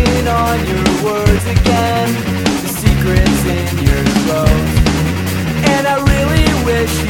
Chewing on your words again. The secrets in your clothes And I really wish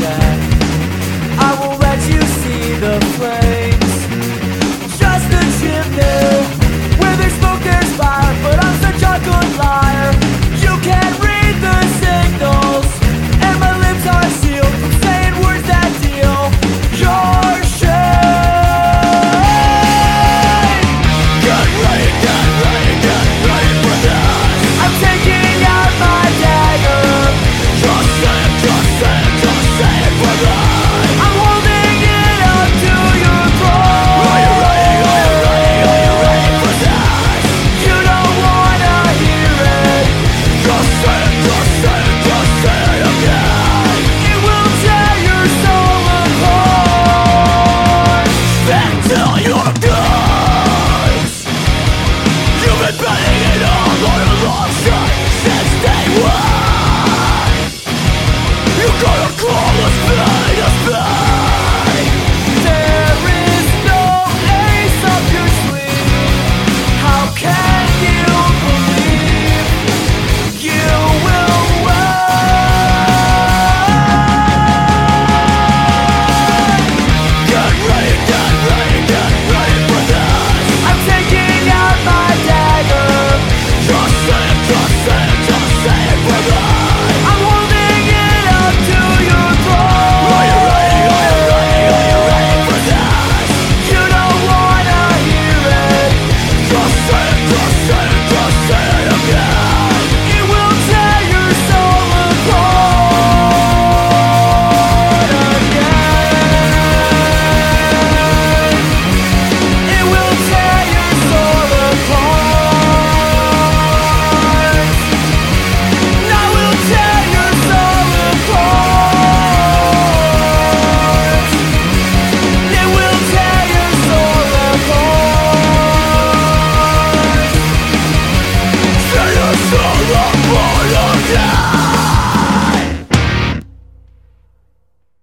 Yeah. Terror Yeah!